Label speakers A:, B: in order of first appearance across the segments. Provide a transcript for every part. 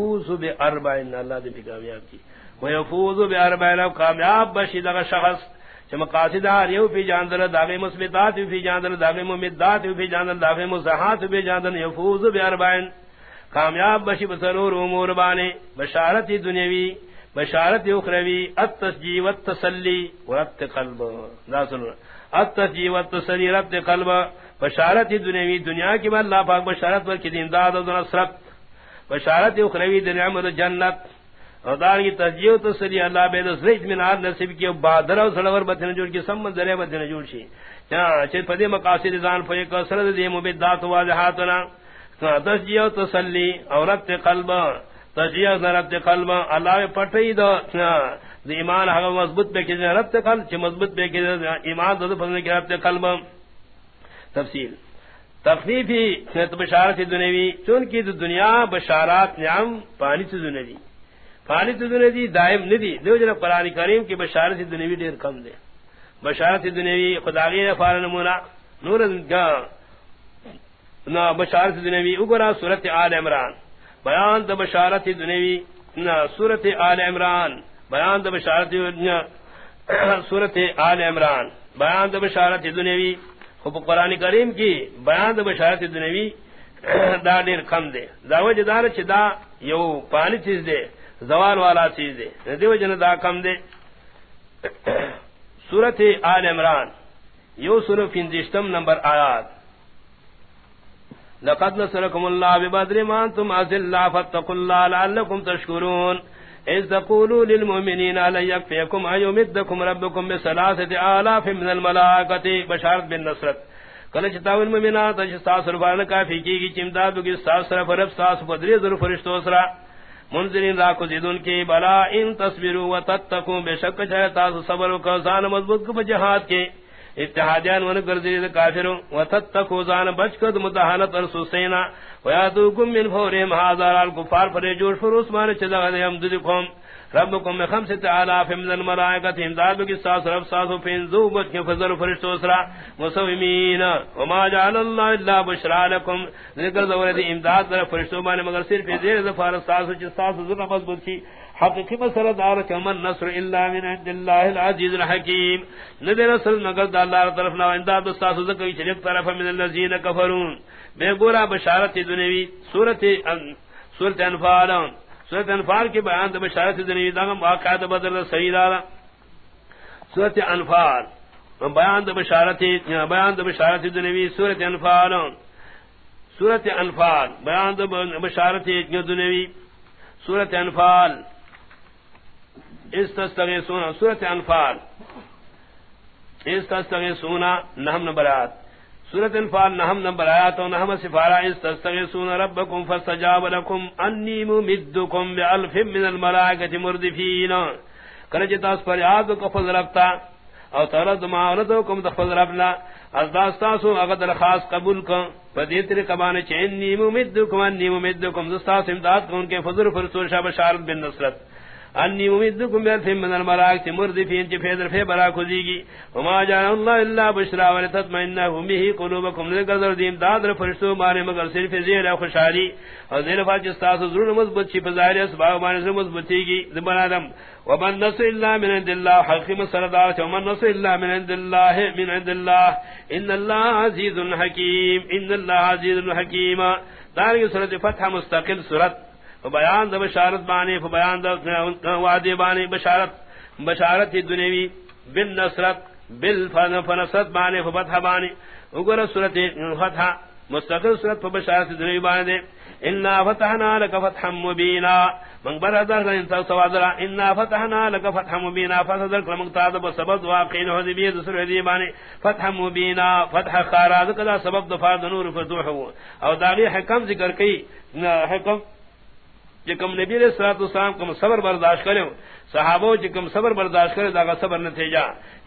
A: یفوز ويفوز باربعين الله دې په کامیاب کی و یفوز ويفوز باربعين کامیاب بشي دغه شخص. چې مقاصد یو په جاندل داغه مثبتات په جاندل داغه ممدات په جاندل داغه مصحات په جاندل يفوز باربعين کامیاب بشي بسرور امور باندې بشارت دنیوی بشارت اخروی. التسجی والتسلی ورت قلب. لا سن التسجی والتسلی رت قلب. بشارت دنیوی دنیا کی بل اللہ پاک بشارت ور کی امداد و نصرت بشارت اخروی دنیا میں جنت. اور دار کی تسجی و تسلی اللہ بے نصرت من آر نصیب کی بادر و سلور بتن جوڑ کی سمن ذریعہ بتن جوڑ شی. چاہ پدی مقاصد زان فیق کسرت دی مبدات واضحاتنا. تسجی و تسلی اور رت قلب. تجیہ رب قلب. اللہ پٹئی دو. ایمان حق مضبوط پہ کی رب قلب. چھ مضبوط پہ کی ایمان دو فضل کی رب قلب. تفصیل. تخفیفی بشارت دنیوی چون کی دنیا بشارات نعم، پانی سے دنیوی پانی سے دنیوی دائم ندی، دو جنہ قرآن کریم کی بشارت دنیوی دیر کم دے۔ بشارت دنیوی خداغی فار نمونہ، نور نا بشارت دنیوی اگرا صورت آل عمران۔ بیان د بشارت دنیوی سورت آل عمران۔ بیان د بشارت سورت آل عمران۔ بیان د بشارت دنیوی خوب قرآن کریم کی بیان د بشارت دنیوی دا دیر کم دے دا وجہ دار چھ دا یو پانی چیز دے زوال والا چیز دے دی وجہ دا کم دے سورت آل عمران، یو سورت فندشتم نمبر آیات. لقد نصركم الله ببدر ما انتم اذل فاتقوا الله لعلكم تشكرون اذ تقولوا للمؤمنين لن يكفيكم ان يمدكم ربكم بثلاثه الاف من الملائكه بشارت بالنصرت کل چتاون مومنات اج ساس ربان کا فیکی کی چمداد کی ساس رب رب ساس بدری ذر فرشتو سرا منذرین را کو زیدن کی بلا ان تصبروا وتتقوا، بشک چہ صبر کو زان مضبوط کو جہاد کے اتحادیان ون کردی کافروں، وتتقوا زان بچ کد متحنت رسوسینا ویاتوکم من فورهم هذا الكفار فرجور فرسمان چدا ہم دکم ربکم میں خمس تعالی فمن الملائکۃ امداد کی ساس، رب ساسو فین ذو بچ کے فضل فرشتو اسرا۔ مسومین وما جعل الله الا بشرا لكم ذکر ذور امداد در فرشتو مان مگر صرف دیر ظفار ساسو چ ساسو ذکر مضبوط کی حقیقی مسئلہ دار کہ من نصر الا من عند الله العزیز الحکیم۔ ندی نصر مگر دا اللہ طرف نہ امداد استاد ذکر کی طرف من الذين كفروا بے گورا بشارت دنیوی سورت سورت انفال۔ سورت انفال کے بیان بشارت دنیوی دا واقعات بدر سیدارا سورت انفال۔ بیان بشارت بیان بشارت دنیوی سورت انفال۔ سورت انفال۔ بیان بشارت دنیوی سورت انفال۔ اس تستغیثون سورت انفال. اس تستغیثون نحم نبرات سورت انفال نحم نمبر آیات و نحم سفارا اس تستغیثون ربکم فاستجاب لکم. انی ممدکم بعلف من الملائکت مردفین. کرچتا اس پر یاد کو فضل ربتا او ترد معاونتو کم تفضل ربنا از داستاسو اگر درخواست قبول کن فدی طریقہ بانے چھ انی ممدکم انی ممدکم. دستاس امداد کن کے فضل فرسول شاہ بشارت بن نصرت. انی امیدکم بیرفیم من الملاک تی مردفین چی فیدر فی برا کھزیگی وما جان اللہ اللہ بشرا ولتطمئنہ ہمیہی قلوبکم لگذر دیم دادر فرشتو مارے مگر صرف زیر خوشحالی. اور زیر فاچستاس ضرور مضبط چی پزائر اسباب مانے سے مضبطی گی زبان آدم. ومن نصر اللہ من عند اللہ حقی مسردار چی ومن نصر اللہ من عند اللہ من عند اللہ. ان اللہ عزیز حکیم. ان اللہ عزیز حکیم. دارنگی صورت فتح مستقل صورت. بیان د بشارت بانی بیان د وعدے بانی بشارت بشارت دنیوی بالنصرت بالفن فنصرت بانی فتح بانی اگر سورت فتح، مستقل سورت بشارت دنیوی بانی دے انا فتحنا لك فتحا مبینا۔ من برادر انت سوادرا انا فتحنا لك فتحا مبینا۔ فصدر کلمک تادب سبب واقعین حضبیت سر حدیبانی فتح مبینا۔ فتح خاراد کدا سبب دفار دنور فتوح او داغی حکم ذکر کئی حکم جکم نبی علیہ الصلوۃ والسلام کم صبر برداشت کرے صحابہ جکم صبر برداشت کرے دا صبر نتیجہ۔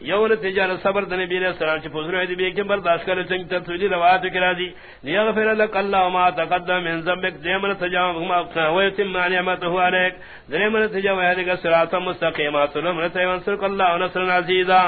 A: یو نتیجہ صبر دے نبی علیہ السلام چ پوزرو دی بھی کہ برداشت کرے چنگ تفصیلی روایت کرا دی یغفر لك الله ما تقدم من ذنبك دیمن تجاو ما و یتم نعمته علیک۔ دیمن تجاو ہے کہ صراط مستقیم سلام رتے ونصر اللہ نصر عزیزا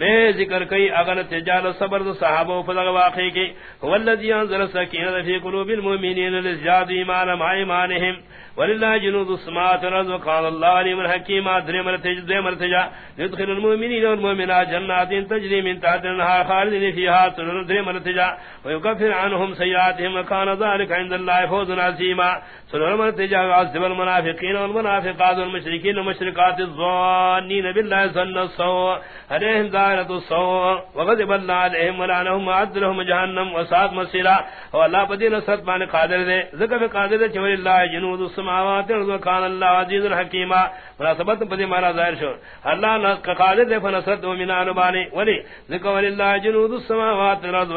A: بے ذکر کئی، اگر تجال صبر دو صحابہ و فضل واقعی کی۔ والذی انزل سکینہ فی قلوب المؤمنین لزیاد ایمان مع ایمانہم۔ وللہ جنود السماوات والارض وقال الله اللہ علیم الحکیم ادری مرتج دے مرتجا يدخل المؤمنین والمؤمنات جنات تجری من تحت الانہار خالدین فیہا سنن دے مرتجا ويكفر عنهم سیئاتهم وكان ذلك عند الله فوز عظیما سنن مرتجا عذب المنافقین والمنافقات والمشرکین والمشرکات الظانین بالله ظن السوء عليهم دائرة السوء وغضب الله عليهم ولعنهم وعد لهم جهنم وساعت مسيرا والله بدين نصرت بان قادر دے ذکر قادر دے چوری اللہ جنود السماوات والارض كان الله عزيز الحكيم مناسبت بدی مانا ظاہر شو۔ اللہ نصر قادر دے فنصرت مومنان بانی۔ ولی ذکر اللہ جنود السماوات والارض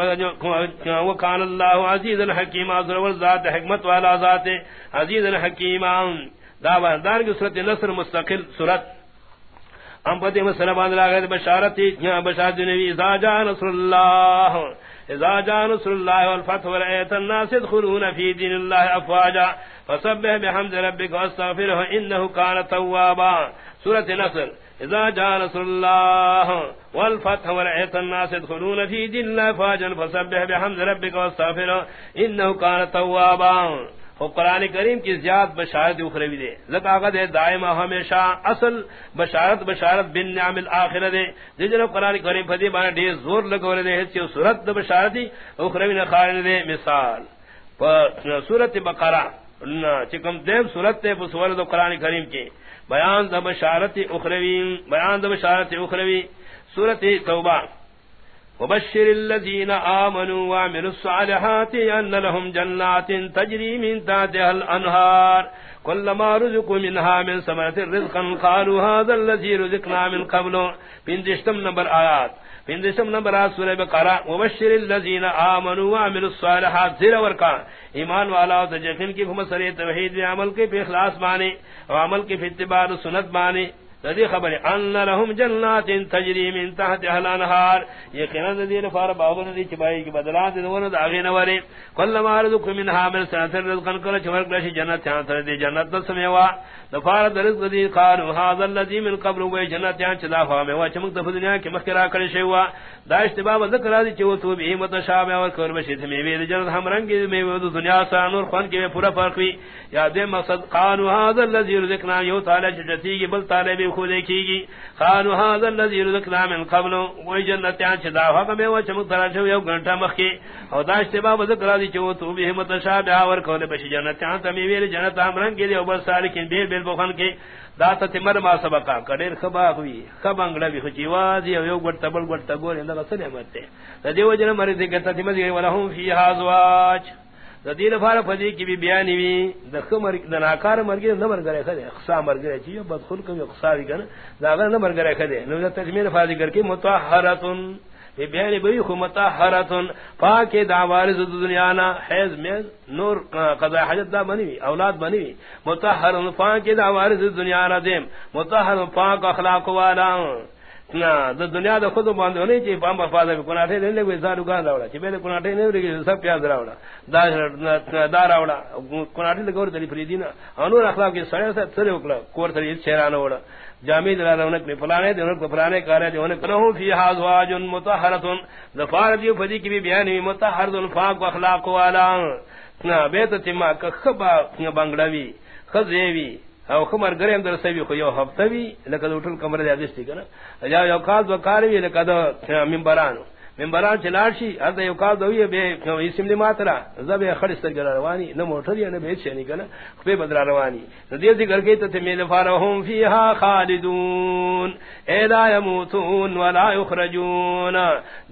A: وكان الله عزيز الحكيم ذو الذات حکمت والا ذات عزيز الحكيم دعوان دار کی صورت نصر مستقل صورت۔ ام پتی مسلم باندلا گئے بشارت بشارت نبی، اذا جاء نصر اللہ۔ اذا جاء نصر الله والفتح ورأيت الناس يدخلون في دين الله افواجا فسبح بحمد ربك واستغفره انه كان توابا. سورة نصر. اذا جاء نصر الله والفتح ورأيت الناس يدخلون في دين الله افواجا فسبح بحمد ربك واستغفره انه كان توابا. قرآن کریم کی زیاد بشارت اخروی دے۔ لکاغت ہے دائمہ ہمیشہ اصل بشارت بشارت بن نعم الاخر دے۔ دیجنہ قرآن کریم فدی بانا دے زور لگو رہے دے حصی صورت بشارتی اخروی نخارن دے۔ مثال صورت بقرہ چکم دیم صورت تے صورت قرآن کریم کی بیان دا بشارت اخروی، بیان دا بشارت اخروی، صورت توبہ۔ وبشر الذين آمنوا وعملوا الصالحات أن لهم جنات تجري من تحتها الأنهار. كلما رزقوا منها من سمرة رزقا قالوا هذا الذي رزقنا من قبل. بندشتم نمبر آيات بندشتم نمبر آيات سورة بقرة وبشر الذين آمنوا وعملوا الصالحات. زر ورقا ایمان والا تجقن کی فمسر توحید عمل کے پہ اخلاص بانے وعمل کے پہ اتباع سنت بانے ذی خبر ان لهم جنات تجری من تحتها الانهار یقینا ذی نفار باغن دی چبائی کی بدلات دون داغین وری کل ما رزق منها من سنتر رزقن کل چمر گلش جنت چان تر دی جنت سمیوا. نفار رزق دی قال هذا الذي من قبل و جنت چان چلا فا میوا چمک دف دنیا کی مخرا کر شیوا داشت باب ذکر دی چو تو بھی متشابہ اور کر بشی. تھی وی جنت ہم رنگ میں دنیا سا نور خون کی پورا فرق وی یا دے مقصد قال هذا الذي رزقنا، یو تعالی جتی کی بل تعالی کو دیکھی گی خانو هذا الذي رزقنا من قبل. وہی جنتیاں چدا ہوا میں وہ چمک درا چھو یو گھنٹہ مخی. او داشت باب ذکر دی چو تو بھی متشابہ اور کولے بش جنتیاں تمی ویل جنت امرن کے لیے بس سالکین بیل بیل بخن کے داتا تمر ما سبقا. کڈیر خبا ہوئی خب انگڑا بھی خچی وازی یو گٹ تبل گٹ تگور اندہ سنے مرتے دیو جن مرتے گتا تمر ولہم فی ازواج. دیر فار فدی کی بھی بیانی وی دخ مر دناکار مر گئے نہ مر گئے کھدے اقسا مر گئے چیو بد خل کو اقسا وی کنا دا نہ مر گئے کھدے نو تکمیل فادی کر کے متطہراتن یہ بیانی بئی خو متطہراتن پاک دعوار دنیا نا حیز میں نور قضا حاجت دا بنی اولاد بنی وی متطہرن پاک دعوار دنیا نا دیم متطہر پاک اخلاق والا. نا دنیا د خود باندې نه چې پام په فاده کو نه ته نه وي زارو ګان راوړه. چې به کو نه ته نه سب پیاز راوړه. دا دا راوړه. کو نه ته ګور دلی فریدینا انور اخلاق کې سره سره سره وکړه؟ کور ته یې چهرانه وړه. جامع دلالونه په فلانه دې ورته فلانه کار دې ونه کړو فی حاضواج مطهره ظفار دی فدی کې بیان وی مطهر الفاق اخلاق والا نا بیت تما کخبا بنگړوی خزیوی او خمر گریم در سوی خو یو ہفتہ وی لکه وٹل کمر دی ادستی کنه؟ یا یو کال وکار وی لکه د منبرانو منبران چلار شي اته یو کال دوی به اسم دی ماترا زبه خړستر ګر رواني نه موټر یې نه به شي کنه خو به بدر رواني د دې ذکر کې ته میل فارهم فیها خالدون۔ الا يموتون ولا يخرجون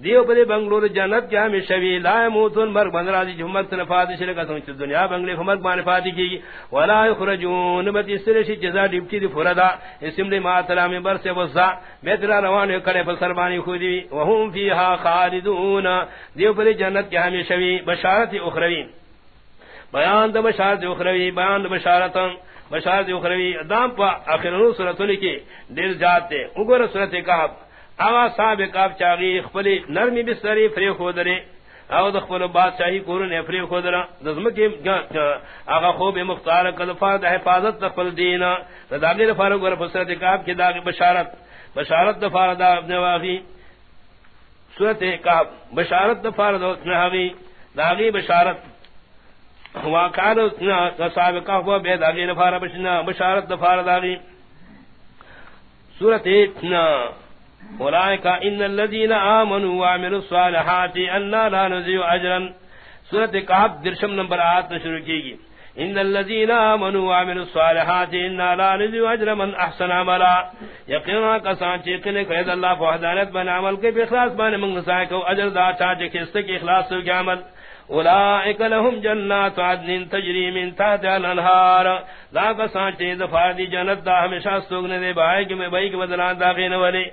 A: دیو په بنگلور جنت کې همیشه وی لا يموتون مرګ باندې راځي جمعت نه فاتح شي لکه څنګه دنیا بنگلې هم مرګ باندې فاتح کیږي ولا يخرجون به سره شي جزاء ډیپټي دی فردا اسم دی ماترا منبر سے وزا به در روان کړي په سربانی خو دی۔ وهم فیها خالدون. دیو پر جنت کے ہمیشہ وی بشارت اخروی. بیان د بشارت اخروی، بیان د بشارت بشارت اخروی، دام پا اخرنو سورتوں کی دل جاتے اگر سورت کہب اغا صاحب کاف چاغی خپلی نرمی بستری فری خودرے او دخپل بادشاہی کور کورن افری خودرا. دزمکی اغا خوب مختار کلفا دا حفاظت دخپل دینا دا داگی دفارو گر فسرت کاف کی داگی بشارت. بشارت دفار دا ابن واغی. صورت کا بشارت دفار داغی داغی بشارت۔ واقعات سابقہ ہوا، بے داغی نفار بشنا بشارت دفار داغی صورت اولئک ان الذين امنوا وعملوا الصالحات ان لا نضيع اجرا۔ سورۃ کہف درشم نمبر 8 شروع کی گئی۔ ان الذين امنوا وعملوا الصالحات ان لا نضيع اجر من احسن عملا. یقینا کسان چے کہ کہ اللہ وحدانیت بن عمل کے اخلاص بن منگ سائے کو اجر دا چاہے کہ اس کے اخلاص سے عمل اولائک لهم جنات عدن تجری من تحت الانہار. ذاک سانچے دفار دی جنت دا ہمیشہ سوگنے دے بھائی کہ میں بھائی کے بدلان داخین والے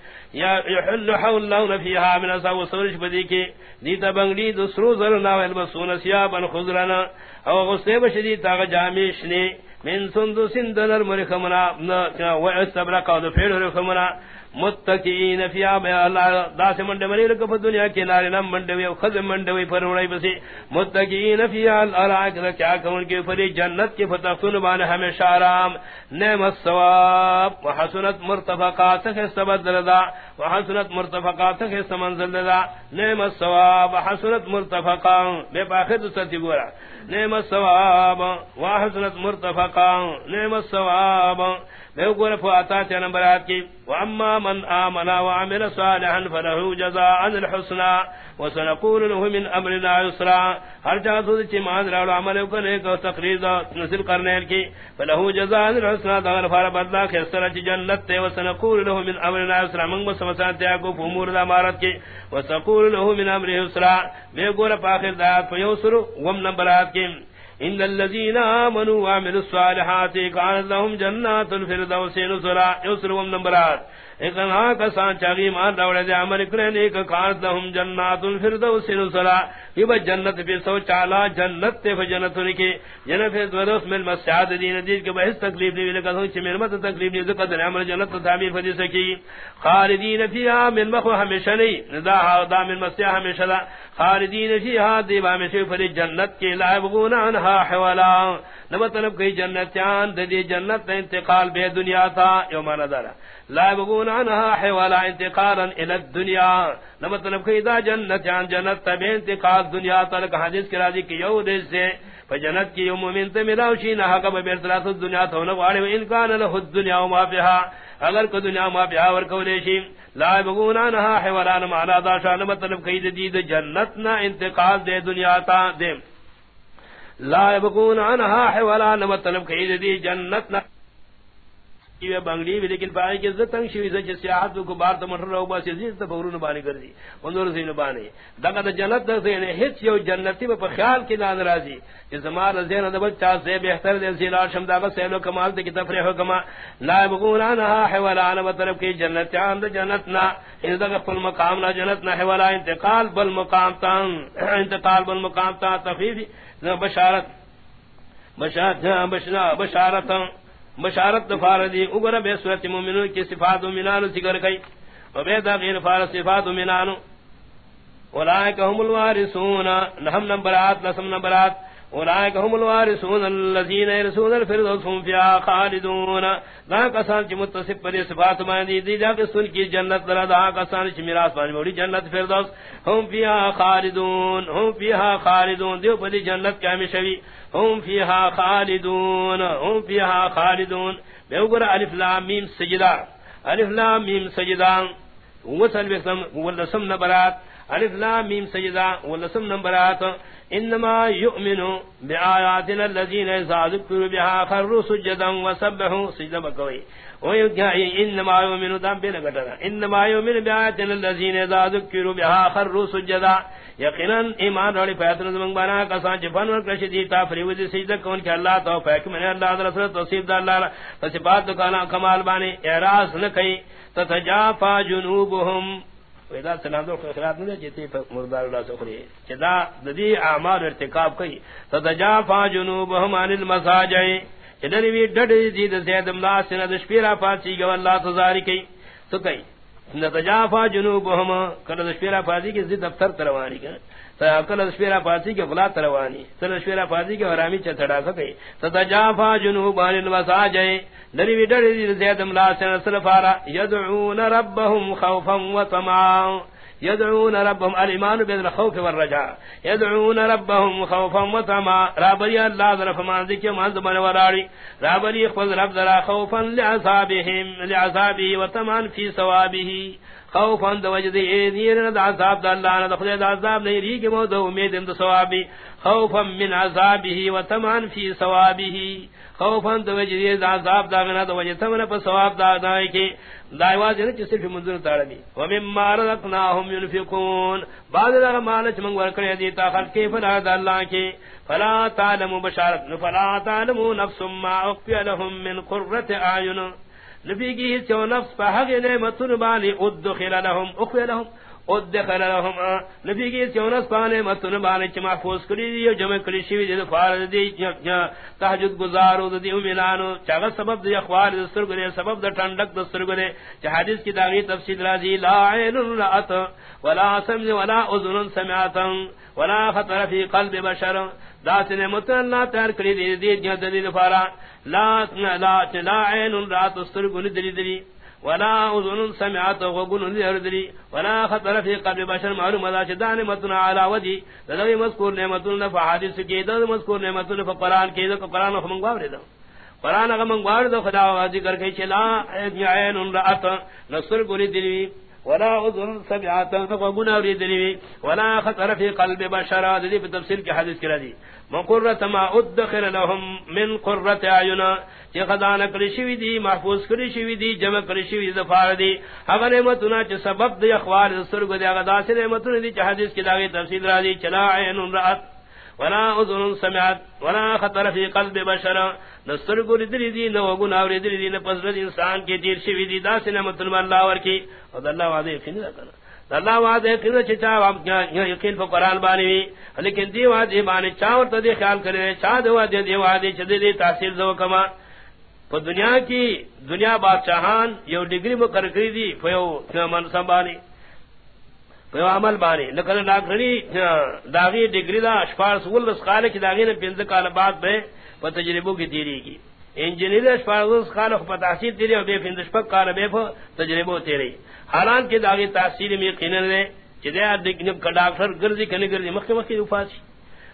A: یا یحل حول لون فیہا من اصاب سورش بدی کے دیتا بنگلی دسرو ذرنا والبسون سیابا خضرنا او غصے بشدی تاغ جامشنی من سندو سندنر مرخمنا و استبرق و دفیر رخمنا متقین فی اب اللہ داس منڈ مری لک دنیا کے نارے نم منڈ وی خز منڈ وی پر وڑائی بسی. متقین فی اللہ کیا کون کے پر جنت کے فتح سن بان ہمیشہ آرام. نعم الثواب وحسنت مرتفقات کے سبد لدا وحسنت مرتفقات کے سمنزل لدا نعم الثواب وحسنت مرتفقات بے باخر ستی گورا. نعم الثواب وحسنت مرتفقات نعم الثواب میں گور فاتا چ نمبرات کی واما من امن وعمل صالحا فله جزاء الحسنى وسنقول له من امرنا يسرا۔ ہر جا تو چ مان راو عمل کو نے کو تقریر نصیب کرنے کی۔ فله جزاء الحسنى دار فار بدلا کے سر جنت تے، وسنقول له من امرنا يسرا۔ من سمسات کو امور دا مارت کی۔ وسنقول له من امره يسرا۔ میں گور پاخر دا فیوسر وم نمبرات کی۔ ان الذين امنوا وعملوا الصالحات كان لهم جنات الفردوس نزلا يسرهم نمبرات. اکنا کسان چاگی مان دے عمل کرے نیک جنات الفردوس نزلا یہ جنت پہ سو چالا جنت تے جنت دین کے تکلیف نہیں چھ مت تکلیف نہیں، ذکر عمل جنت سکی خالدین من ہمیشہ نہیں دا من مسیح ہمیشہ فری جنت کے لائبغون عنہا حوالا نمطلب کئی جنتیان دی جنت انتقال بے دنیا تھا یومان دارا. لا يبغون عنها حوالا انتقالا الى الدنيا نمطلب کہ اذا جنت جان جنت تب انتقال دنیا تلک حدیث کی راضی کی یو دل سے فجنت کی یوم مومن تے ملاوشی نہ حق بیر ثلاث دنیا تو نہ واڑے ان کان له الدنيا وما فيها اگر کو دنیا ما فيها ور دیشی لا يبغون عنها حوالا معنا ذا شان مطلب کہ دی جنت نہ انتقال دے دنیا تا، دے لا يبقون عنها حولا مطلب کہ دی جنت نہ یہ بنگلی بھی، لیکن پائے کہ عزت تنگ شوی زج سیاحت کو بار تو مٹر رہو بس عزت تو فورن بانی کر دی انور سے نبانی. دغه د جنت د سے نے ہچ یو جنتی په خیال کې نان راضی کہ زمان زین د بچا سے بہتر دے سی لال شم دغه سے لو کمال دے، کی تفریح کما. لا بغون بغورانا حوالا انا مطلب کہ جنت اند جنت نا ان یعنی دغه فل مقام نا جنت نا حوالا انتقال بل مقام تان انتقال بل مقام تا تفیدی بشارت. بشارت بشارت بشارت بشارت دفار دی اگر بے صورت مومنون کی صفات و منانو ذکر کئی، و بے دا غیر فار صفات و منانو اولائک هم الوارثون نحم نمبرات لسم نمبرات اولائک هم الوارثون الذین يرثون الفردوس، هم فيها خالدون. دا کسان چ متصف پر صفات ما دی دی جا کہ سن کی جنت درا، دا کسان چ میراث پانی موڑی جنت فردوس، هم فيها خالدون، هم فيها خالدون. دیو پر جنت کی ہمیشہ ہم فیہا خالدون ہم فیہا خالدون۔ بے اگر علف لام میم سجدا علف لام میم سجدا وصل بسم واللسم نبرات علف لام میم سجدا واللسم نبرات انما يؤمن بآياتنا الذين اذا ذكروا بها خروا سجدا وسبحوا. سجدا بكوي انما يؤمن دام بلا گٹنا انما يؤمن بآياتنا الذين اذا ذكروا بها خروا سجدا. یقینا ایمان والی فیاتن زمان بانا. کسان چپن ورکرش دیتا فریوز سجدہ کون کہ اللہ تو فیک من اللہ در رسول توصیب در اللہ فسبات دکانا کمال بانی اعراض نہ نکی تتجافا جنوبهم ویدا سلام دو خیرات نہیں جیتے مردار اللہ سخری. چدا ددی اعمال ارتکاب کئی. تدجا فا جنوبهم عن المساجع چدنی وی ڈڈ دی زید املاس نہ شپیرا پاسی گو اللہ تزاری کئی. تو کئی. تدجا فا جنوبهم کل دشپیرا پاسی کی زید دفتر تروانی کئی. کل دشپیرا پاسی کی غلا تروانی کل دشپیرا پاسی کی حرامی چتڑا سکے تتجافا جنوبان المساجع. لری ویڈر دی زید املا سن سلفارا یدعون ربهم خوفا و طمعا. يدعون ربهم الإيمان بين الخوف والرجاء. يدعون ربهم خوفا وطمعا رابري الله ذرا فما ذكي ما زمن وراري رابري اخفض رب ذرا خوفا لعذابهم، لعذابه وطمعا في ثوابه. خوفا دو وجد ايدين دا عذاب دا الله نا خدای دا عذاب نہیں ری کہ مو دو امید اند ثوابی خوفا من عذابه وطمعا في ثوابه خوفا دو وجد عذاب دا غنا دو وجد تمنا پر ثواب دا دای کہ دایواز نے صرف منظور تاڑی و مما رزقناهم ينفقون بعد دا مال چ منگ ورکڑے دی تا خلق کے فلا دا اللہ کے فلا تعلم بشارت فلا تعلم نفس ما اخفي لهم من قرة اعين نبی چو نفس پا حق نعمتن بانی ادخل لهم، اخوی لهم، ادخل لهم. نبی چو نفس پا نعمتن بانی چی محفوظ کری دی جمع کری شوی دی فارد دی تحجد گزارو دی امینانو چاگا سبب دی اخوار دی، سرگ دی سبب دی، ٹھنڈک دی، سرگ دی. چی حدیث کی داغی تفسید رازی لا عین رأت ولا سمز ولا اذن سمعتا ولا خطر فی قلب بشر. داس نعمت اللہ تیار کری دی دی جی دی دی دی فارا۔ لا لا لا عین رات استر گن دری دری ولا اذن سمعت وغن دری دری ولا خطر في قلب بشر معلوم ذا شدان متنا على ودي ذوی مذکور نعمت اللہ فحادث کی ذو مذکور نعمت اللہ فقران کی ذو قران ہم گوار دو قران ہم گوار دو خدا ذکر کہ چلا عین رات نصر گن دری ولا اذن سمعت فغن دری ولا خطر في قلب بشر ذی بتفصیل کی حدیث کرا دی من قرۃ ما ادخر لهم من قرۃ اعین کہ خدا نہ شوی دی، محفوظ کری شوی دی، جمع کری شوی ظفار دی. اگر نعمتنا چ سبب دی اخوار سرگ دی اگر داس نعمتنا دی حدیث کی داغی تفصیل را دی. چلا عین رات ولا اذن سمعت ولا خطر في قلب بشر. نصر کو ردری دی، نو گنا اور ردری دی نہ پس انسان کی دیر شوی دی داس نعمتنا اللہ ور کی اور اللہ وعدے فین کرنا. اللہ وعدے کہ چچا یقین پر قران بانی لیکن دی وعدے بانی چاور تو خیال کرے چا دی وعدے دی وعدے چ دی تاثیر زو کما. پر دنیا کی دنیا بادشاہان یو ڈگری مقرر کری دی فیو من سنبانی فیو عمل بانی لکن ڈاکٹری داغی ڈگری دا اشفار سول رسخال کی داغی نے پنز کال بعد بے پر تجربوں کی تیری کی انجینئر اشفاغ خالق پتاسی تیرے بے فندش پک کار بے فو تجربہ تیرے حالان کے داغی تاثیر میں قینن لے چدے ڈاکٹر گردی کنے گردی مخی مخی وفاسی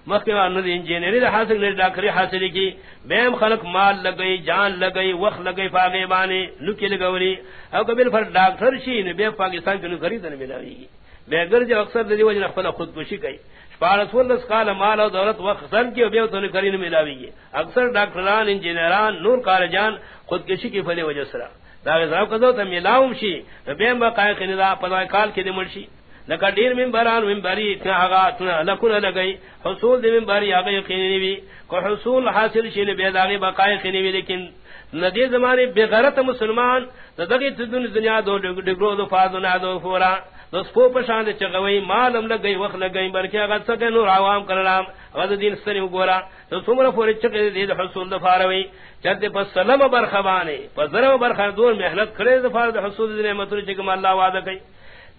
A: مخی وانو دی انجینئر دا حاصل لے ڈاکٹری حاصلی کی بیم خلق مال لگئی جان لگئی وقت لگئی فاغی بانے نکی لگولی او کبیل پر ڈاکٹر شی نو بے پاکستان کنو خریدن ملاوی بے گرج اکثر دی وجہ خپل خودکشی کئی پارس ولس کال مال و دولت وقت کی بیو تو کرین ملاوی گی اکثر ڈاکٹران انجینئران نور کالجان خودکشی کی فلی وجہ سرا دا غزاو کدو ته ملاوم شي بیم با قای کنه دا کال کې دې مرشي لکه ډیر من بران من بری ته هغه ته لکونه لګي. حصول دې من بری هغه یقیني وي. کو حصول حاصل شي نه به داغه بقای لیکن ندی زمانے بے غیرت مسلمان دغه دنیا دو ډګرو دو فاضو نه دو فوراً دس پو پشان دے چغوی مالم لگئی، وقت لگئی برکی اگر سکے نور عوام کرلام غد دین سنی گورا تو سمر پوری چکے دے دید حصول دفاروی چلتے پس سلم برخبانے پس ذرم برخبان دور محنت کرے دفار دے حصول دین مطلع چکم اللہ وعدہ کئی۔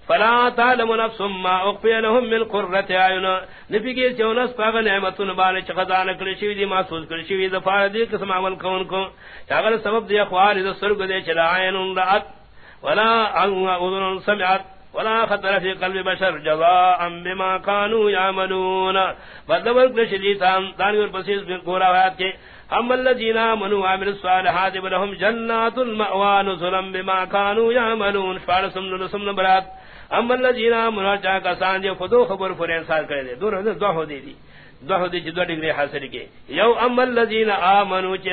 A: فلا تعلم نفس ما اخفي لهم من قرة اعين نبی چونس پاگ نعمتن بال چخزان کر شوی دی، محسوس کر شوی دفار دی قسم عمل کون کو۔ چاگر سبب دی اخوار دی سرگ دی چلا عین رات ولا اذن سمعت۔ ولا خطر في قلب بشر جزاء بما كانوا يعملون. بدل كل شديد ثاني والبسيط من قرات کے، ہم الذين امنوا وعملوا الصالحات لهم جنات المأوى نزلا بما كانوا يعملون. فارسم لسم برات، ہم الذين امنوا چا کا سان جو خودو خبر پر انسان کرے دے. دور دو ہو دی دی. دو ہو دی جو ڈگری حاصل کے. یو ام الذين امنوا چ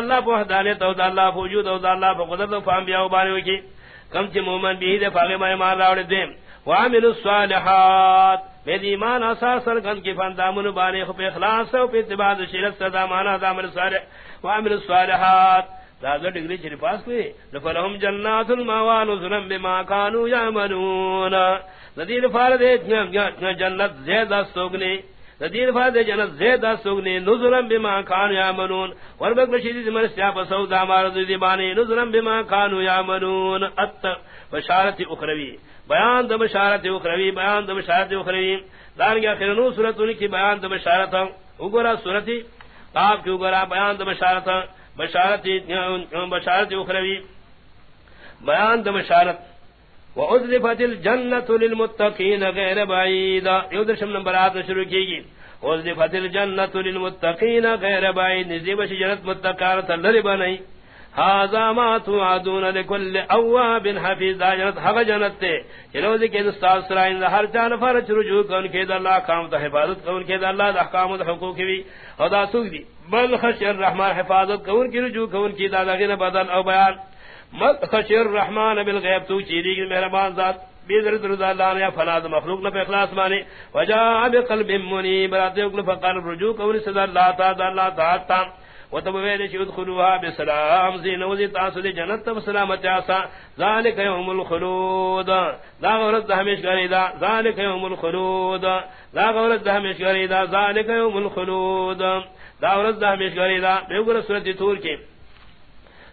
A: اللہ وحدانیت او اللہ وجود او اللہ قدرت و فهم بیا وبارے کی کم چ مومن بھی دے پاگے میں مار راوڑ دے۔ وعمل الصالحات۔ میں دی ایمان اساس سر کن کی فندامن بانے خو اخلاص او اتباع شرک صدا مانا عمل صالح۔ وعمل الصالحات۔ دا ڈگری چری پاس کوئی لفلهم جنات الموان ظلم بما كانوا يعملون ندیر فارد جنت زیادہ سوگنے ندیر فاد جنت زید سگنے نزلم بما کان یامنون وربک رشید من سیاپ سودا مار دی بانی نزلم بما کان یامنون ات بشارت اخروی. بیان د بشارت اخروی، بیان د بشارت اخروی. دار گیا خیرنو سورۃ ان کی بیان د بشارت. وګورا سورۃ آپ کی وګورا بیان د بشارت. بشارت بشارت اخروی. بیان د بشارت. وأزلفت الجنة للمتقين غير بعيدة يودرشم نمبرات نشروع کیگی وزلفت الجنة للمتقين غير بعيد. نزيب شجرت متقارة لربنی هذا ما توعدون لكل اواب حفيظ. جنت حق جنت تے چلو دے کہ استاد سرائن ہر جان فرچ رجوع کون کے اللہ کام تے حفاظت کون کے اللہ دا احکام و حقوق بھی خدا سوگ دی؟ بل خشر الرحمن حفاظت کون کی رجوع کون کی دادا کے بدل او بیان. مت خشر الرحمن بالغیب، تو چیری کی مہربان ذات بیدر درود اللہ نے فنا مخلوق نہ اخلاص مانے وجا بقلب منیب، رات قلب رجوع کون صدا اللہ تعالی اللہ تعالی وتبویر شود خلوها بسلام زین وزی تاسو دی جنت تب سلامت آسا ذالک یوم الخلود. دا غورت دا ہمیش گری دا. ذالک یوم الخلود. دا غورت دا ہمیش گری دا. ذالک یوم الخلود. دا غورت دا ہمیش گری دا. بیوگر سورت تور کی.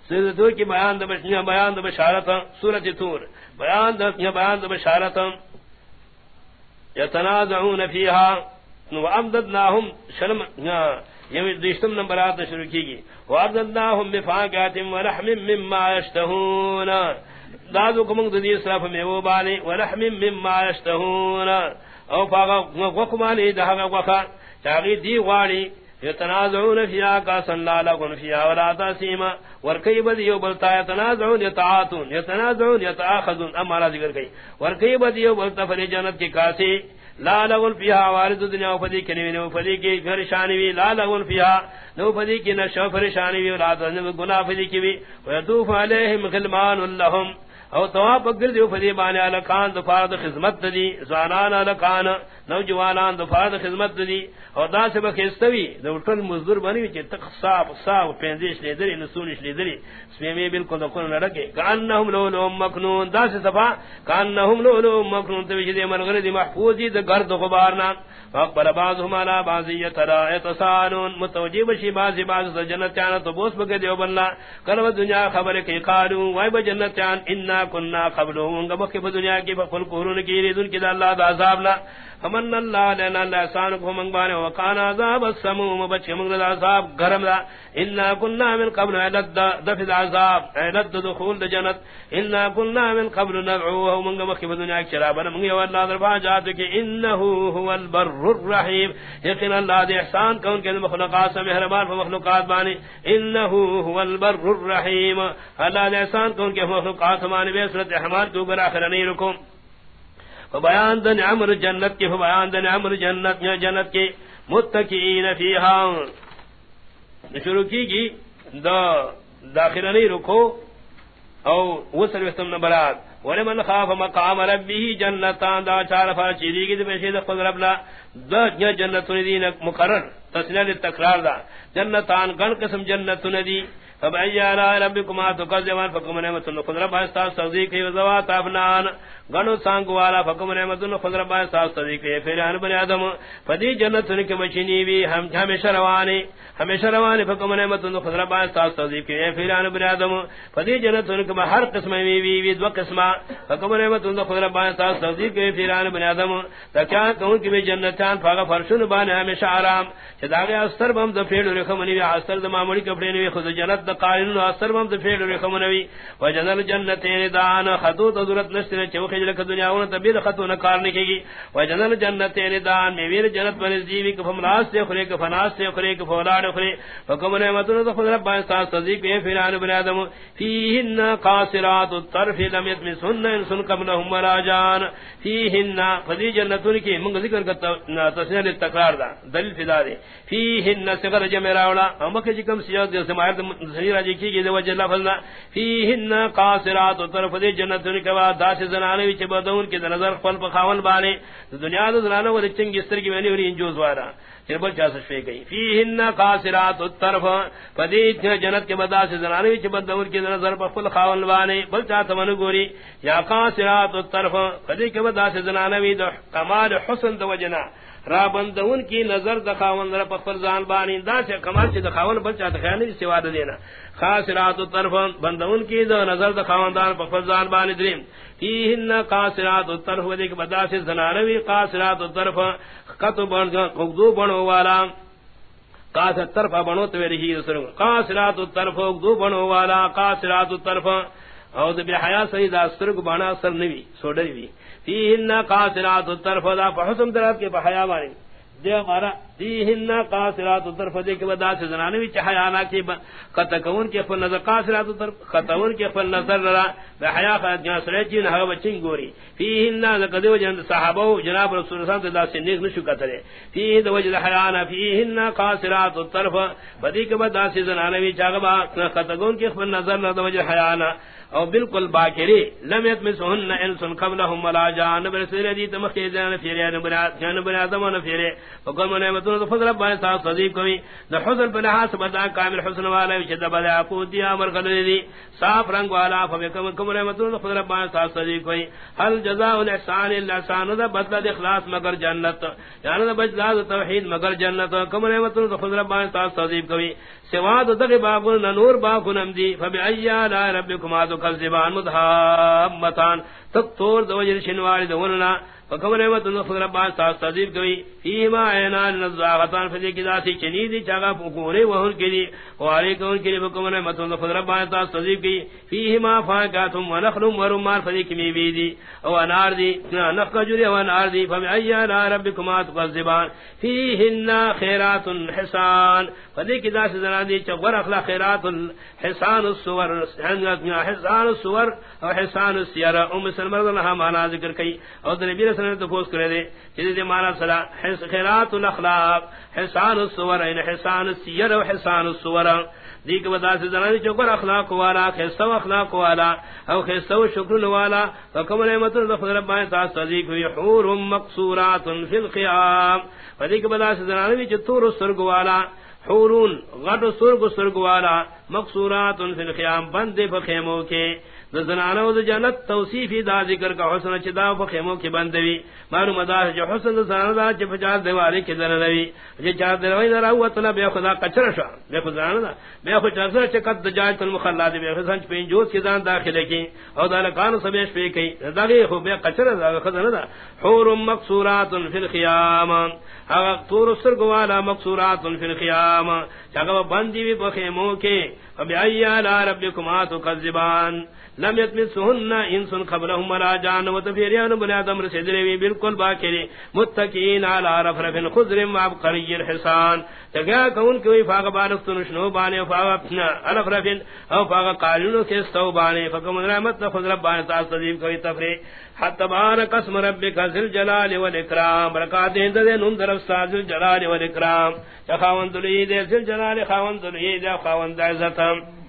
A: سورت تور کی بیان دا بشنیا، بیان دا بشارت سورت تور. بیان دا بیان دا بشارت یتنازعون فیها وعمددناهم شلم یہ یعنی دیشتم نمبرات شروع کی گی. وعبداللہم بفاقات ولحم مما یشتہون. دادو کمانگ دی صرف میں وہ بانے، ولحم مما یشتہون. او فاقا وقمانی دہاگا وقا چاگی دی غاڑی یتنازعون فیا کا سنلا لکن فیا ولا تاسیما ورکی بدیو بلتا یتنازعون یتعاتون یتنازعون یتآخذون اما را ذکر گئی ورکی بدیو بلتا فلی جنت کی کاسی. لا لغن فيها وارد دنیا فدی کنی نو فدی کی فرشانی وی. لا لغن فيها، نو فدی کی نشو فرشانی وی. لا دن گناہ فدی کی وی. ويطوف عليهم غلمان لهم. او تو پگر دیو فدی بانے الکان دفار خدمت دی. زانان الکان نوجوانان دفار خدمت دی. او دا سے بخستوی دوٹن مزدور بنی چ تک صاف صاف پنجش لے دری نسونش لے دری. سمی بالکل دکن نہ رکے کانہم لولو مکنون. دا سے صفا، کانہم لولو مکنون. تو جے من دی محفوظی دے گرد غبار نہ اکبر بعضهم على بعضیت را اتصالون. متوجب شی بعض بعض جنت چان تو بوس بگے دیو بنلا کلو دنیا خبر کی قالو. وای ب جنت چان انا كنا قبلهم گبک دنیا کی بخل قرون کی ریدن کی اللہ عذاب نہ فمن اللہ لنا اللہ احسان کو منگ بانے وقان عذاب السموم، بچے منگ لدى عذاب گرم دا۔ انا کننا من قبل علد دفد عذاب علد دخول دا جنت۔ انا کننا من قبل نبعوه منگ مخیب دنیا ایک شرابنا منگ یو اللہ در فاجات کہ انہو هو البر الرحیم یقین اللہ دے احسان کون کے مخلوقات سے مہربان فمخلوقات بانے۔ انہو هو البر الرحیم اللہ دے احسان کون کے مخلوقات بانے بے صورت احمال کو گر آخر نہیں رکھوں بیان دن عمر جنت کی بیان دن عمر جنت یا جنت کی متقین فیہا شروع کی گی دا داخل نہیں رکھو، او وصل وستم نبرات ولمن خاف مقام ربه جنتان، دا چار فار چیدی کی دے شید خود ربنا. دا جنت ندی مقرر تسلیل تکرار دا. جنتان گن قسم جنت ندی فبأي آلاء ربكما تكذبان نعمت والا نعمت فدی جنت کے مچنی بھی ہم ہمیشہ روانی ہمیشہ روانی نعمت فدی جنت کے ہر قسم میں بھی بھی دو قسم نعمت جنتان فاغ فرشن بان ہمیشہ آرام. استر بم دفیڑ رکھمنی استر دمامڑی کپڑے نے خود جنت قائلن اثر من فعل رخمنوی وجنل جنتین یعنی دان خطوط ضرورت نشتر چوخی جلک دنیا اون تبیر خطو نکار نکیگی وجنل جنتین یعنی دان میویر جنت من زیوی کفم راس سے خری کفناس سے خری کفولاد خری فکم نعمتن دخل رب انسان صدیق بے فیران بن آدم. فیہن قاصرات الطرف لم یتمسن انسن قبلهم ولا جان. فیہن فدی جنتن کی منگ ذکر کرتا تسنیل تقرار دا، دلیل فدا دے. فیہن سگر جمع راولا. امکہ جکم جی سیاد دے سمایت راجی کی گئی وجہ لفظ فیہن قاصرات طرف دے جنت نے کہا داس زنانے وچ بدون کے نظر خپل پخاون بانے۔ دنیا دے زنانے ول چنگ استر کی ونی ونی انجوز وارا۔ پھر بل چا سفے گئی۔ فیہن قاصرات طرف۔ فدی جنت کے بداس زنانے وچ بدون کے نظر خپل خاون بانے۔ بل چا تمن گوری۔ یا قاصرات طرف۔ فدی کے بداس زنانے وی کمال حسن دو وجنا را بندون کی نظر دخاون را پخفر زان بانی دا سے کمال چی دخاون بل چاہتا خیال نہیں سوا دینا خاص رات طرف بندون کی دا نظر دخاون دان پخفر زان بانی دریم. فیہن قاصرات الطرف ودیک بدا سے زنانوی قاصرات الطرف قطو بندو بنو والا. قاصر طرف بنو توی رہی قاصرات الطرف قدو بنو والا قاصرات الطرف او د بی حیا سید سترګ بانا سر نوی سوډری وی فیهن قاصرات الطرف دا فحسن درات کے بحیا باندې. دے مارا دیہن قاصرات طرف دے کے بدا سے زنانے وچ حیانا کی قطعون کے فل نظر قاصرات طرف خطون کے فل نظر را بے حیا جان سرے جن ہا بچین گوری فیہن لقد وجن صحابہ جناب رسول اللہ صلی اللہ علیہ وسلم نے نشو کترے فیہ دو وجہ حیانا فیہن قاصرات طرف بدی کے بدا سے زنانے وچ اگا قطعون کے فل نظر را دو وجہ حیانا او بالکل باکری، لم یتمسهن انس قبلهم ولا جان برسل دی تمخی جان فیرے نبرا جان برا دمن فیرے وقم نعمتوں تو فضل بان تا صدیق کوئی نہ حسن بنا حسبتا کامل حسن والا وشد بلا قوت یا امر دی صاف رنگ والا فبکم کم نعمتوں تو فضل بان تا صدیق کوئی هل جزاء الاحسان الا احسان ذا بدل اخلاص مگر جنت. یعنی بدل توحید مگر جنت. کم نعمتوں تو فضل بان تا صدیق کوئی سوا دغ باب نور باب نمدی فبای لا ربکما تکذبان مدھامتان تک تور دو جن شنوار دوننا فکم نعمت نفذ ربان تاس تذیب کوئی فیما اینان نزاغتان. فضی کی ذاتی چنیدی چاگا پکورے وہن کے لیے وعلی کون کے لیے فکم نعمت نفذ ربان تاس تذیب کوئی فیما فاکاتم ونخلم ورمان فضی کمی بیدی او انار دی. نفق جری او انار دی. فمی ایانا ربکما تقذبان. فیہن خیرات حسان. فضی کی داس ذاتی زنادی چغور اخلا خیرات حسان السور حسان السور او حسان السیر ام سلمر اللہ مانا ذکر کئی او دنبی رسول نے تفوس کرے دے چیزی دے مانا صلا خیرات الاخلاق حسان الصور یعنی این حسان السیر و حسان الصور. دیکھ بدا سے زنانی چکر اخلاق والا خیستو اخلاق والا او خیستو شکر والا. فکم نعمت رفض ربانی تاس تذیق وی حور مقصورات فی القیام. فدیکھ بدا سے زنانی چطور سرگ والا حورون غد سرگ سرگ والا مقصورات ان سے خیام بندے فخیموں کے زنانو د جنت توصیفی دا ذکر کا حسن چدا و خیموں کی بندوی معلوم دا جو حسن زنان دا چ پچاس دیواری کی زنانوی جے چار دیواری دا راو تلا بے خدا کچر شا بے خدا دا بے خدا چر چ قد جائت المخلات بے خدا چ پین جوت کی دان داخل کی او دا کان سبیش پی کی دا گی خو بے کچر دا خدا دا حور مقصورات فی الخیام. اگر طور سر گوالا مقصورات فی الخیام. چاگا بندی وی بخیموں کے فبی اییا لا ربکما تکذبان. لم يتمسهن انس قبلهم ولا جان وتفيريان بن ادم رسدري بالکل باکری متقین علی رفرف خضر وعبقری الحسان تگا کون کوئی فاق بارک تنشنو بانے فاق اپنا رفرف او فاق قالونو کے استو بانے. فکم رحمت خضر بانے تاس تذیب کوئی تفریح حتی بارک اسم ربک ذل جلال والاکرام. برکات ہند دے نم درف ساز جلال والاکرام. خاوند لی دے ذل جلال خاوند لی دے خاوند عزتم.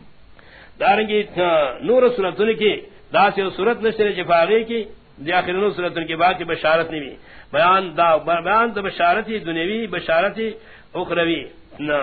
A: دارنگی نور سورتن کی داس سورت نشر جفاغی کی آخر نور سورتن کی بات کی بشارت نہیں بیان دا بیان دا بشارتی دنیوی بشارتی اخروی نا